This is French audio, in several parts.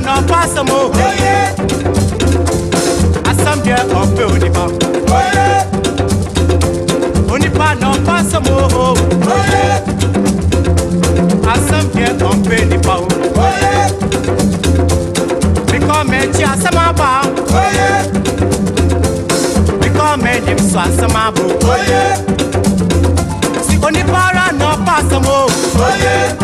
ma nọ kó asomo. Asambia ọ̀pẹ onípa. Onípa nọ kó asomo. Asambia ọ̀pẹ nípa o. Bíkọ́ mẹ́tí asámábà. Bíkọ́ mẹ́tí sọ asámábò. Onípa ara nọ kó asomo. Oh, yeah.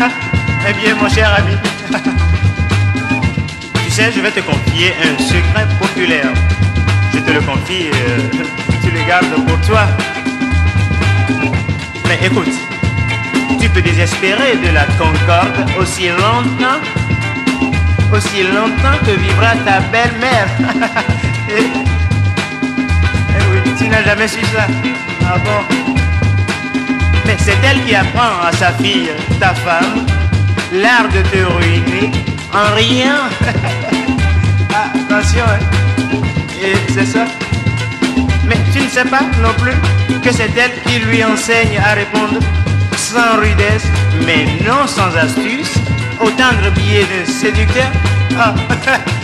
eh bien, mon cher ami, tu sais, je vais te confier un secret populaire. Je te le confie, tu le gardes pour toi. Mais écoute, tu peux désespérer de la concorde aussi longtemps, aussi longtemps que vivra ta belle-mère. eh oui, tu n'as jamais su ça. Ah bon? Mais c'est elle qui apprend à sa fille, ta femme, l'art de te ruiner en rien. ah, attention, hein. et c'est ça. Mais tu ne sais pas non plus que c'est elle qui lui enseigne à répondre sans rudesse, mais non sans astuce, au tendre billet de séducteur. Ah,